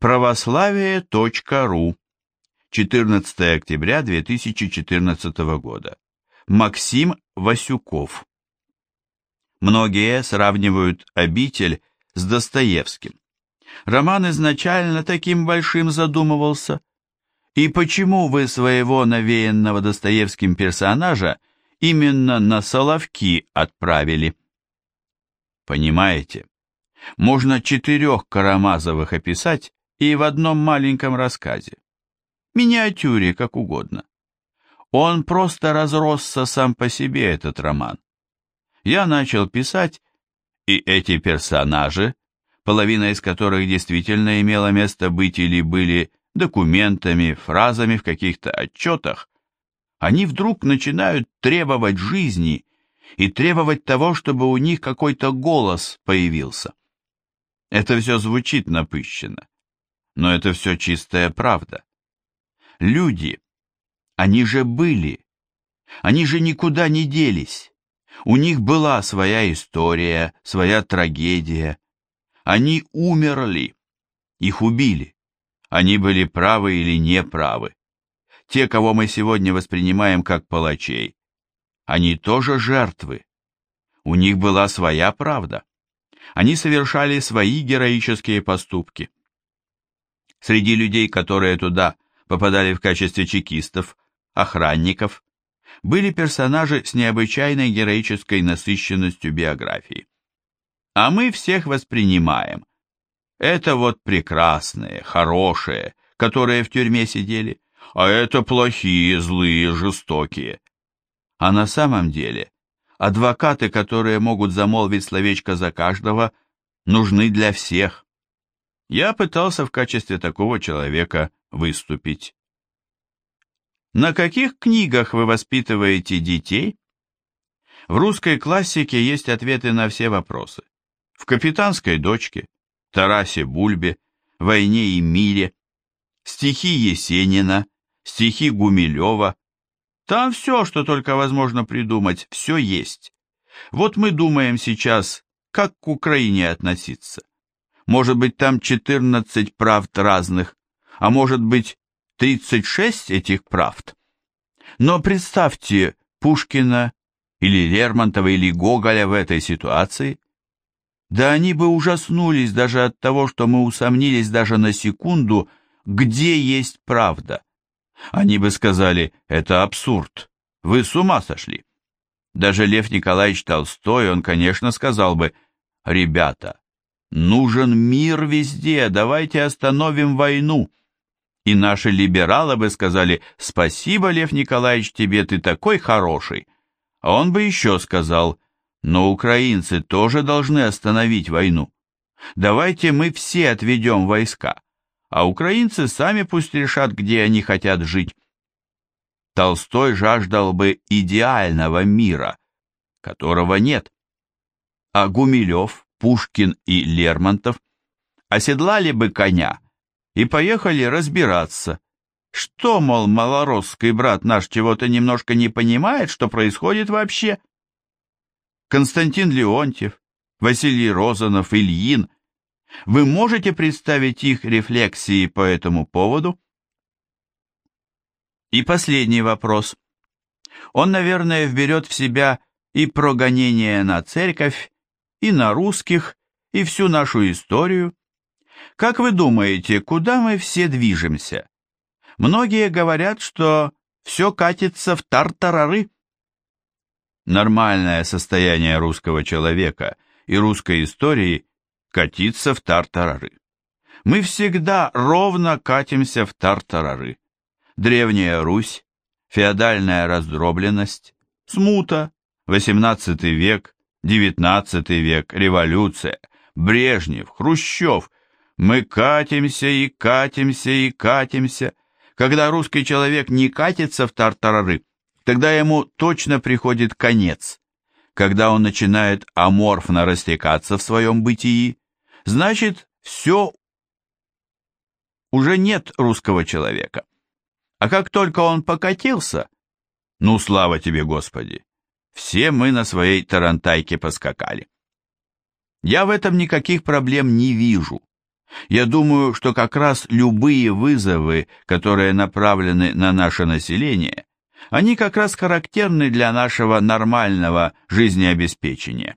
Православие.ру 14 октября 2014 года. Максим Васюков. Многие сравнивают «Обитель» с Достоевским. Роман изначально таким большим задумывался. И почему вы своего навеянного Достоевским персонажа именно на Соловки отправили? Понимаете, можно четырех Карамазовых описать и в одном маленьком рассказе. Миниатюре, как угодно. Он просто разросся сам по себе, этот роман. Я начал писать, и эти персонажи, половина из которых действительно имела место быть или были документами, фразами в каких-то отчетах, они вдруг начинают требовать жизни и требовать того, чтобы у них какой-то голос появился. Это все звучит напыщенно, но это все чистая правда. Люди, они же были, они же никуда не делись. У них была своя история, своя трагедия. Они умерли, их убили. Они были правы или не правы. Те, кого мы сегодня воспринимаем как палачей, они тоже жертвы. У них была своя правда. Они совершали свои героические поступки. Среди людей, которые туда попадали в качестве чекистов, охранников, были персонажи с необычайной героической насыщенностью биографии. А мы всех воспринимаем. Это вот прекрасные, хорошие, которые в тюрьме сидели, а это плохие, злые, жестокие. А на самом деле адвокаты, которые могут замолвить словечко за каждого, нужны для всех. Я пытался в качестве такого человека выступить. На каких книгах вы воспитываете детей? В русской классике есть ответы на все вопросы. В «Капитанской дочке», Тарасе Бульбе, «Войне и мире», стихи Есенина, стихи Гумилева, там все, что только возможно придумать, все есть. Вот мы думаем сейчас, как к Украине относиться. Может быть, там 14 правд разных, а может быть, 36 этих правд. Но представьте Пушкина или Лермонтова или Гоголя в этой ситуации. Да они бы ужаснулись даже от того, что мы усомнились даже на секунду, где есть правда. Они бы сказали, это абсурд, вы с ума сошли. Даже Лев Николаевич Толстой, он, конечно, сказал бы, ребята, нужен мир везде, давайте остановим войну. И наши либералы бы сказали, спасибо, Лев Николаевич, тебе, ты такой хороший. А он бы еще сказал, но украинцы тоже должны остановить войну. Давайте мы все отведем войска а украинцы сами пусть решат, где они хотят жить. Толстой жаждал бы идеального мира, которого нет. А Гумилев, Пушкин и Лермонтов оседлали бы коня и поехали разбираться, что, мол, малоросский брат наш чего-то немножко не понимает, что происходит вообще. Константин Леонтьев, Василий Розанов, Ильин вы можете представить их рефлексии по этому поводу? И последний вопрос. Он, наверное, вберет в себя и прогонение на церковь, и на русских, и всю нашу историю. Как вы думаете, куда мы все движемся? Многие говорят, что все катится в тартарары. Нормальное состояние русского человека и русской истории катиться в тартарары. Мы всегда ровно катимся в тартарары. Древняя Русь, феодальная раздробленность, смута, XVIII век, XIX век, революция, Брежнев, Хрущев. Мы катимся и катимся и катимся. Когда русский человек не катится в тартарары, тогда ему точно приходит конец. Когда он начинает аморфно растекаться в своем бытии, значит, все уже нет русского человека. А как только он покатился, ну, слава тебе, Господи, все мы на своей тарантайке поскакали. Я в этом никаких проблем не вижу. Я думаю, что как раз любые вызовы, которые направлены на наше население, они как раз характерны для нашего нормального жизнеобеспечения.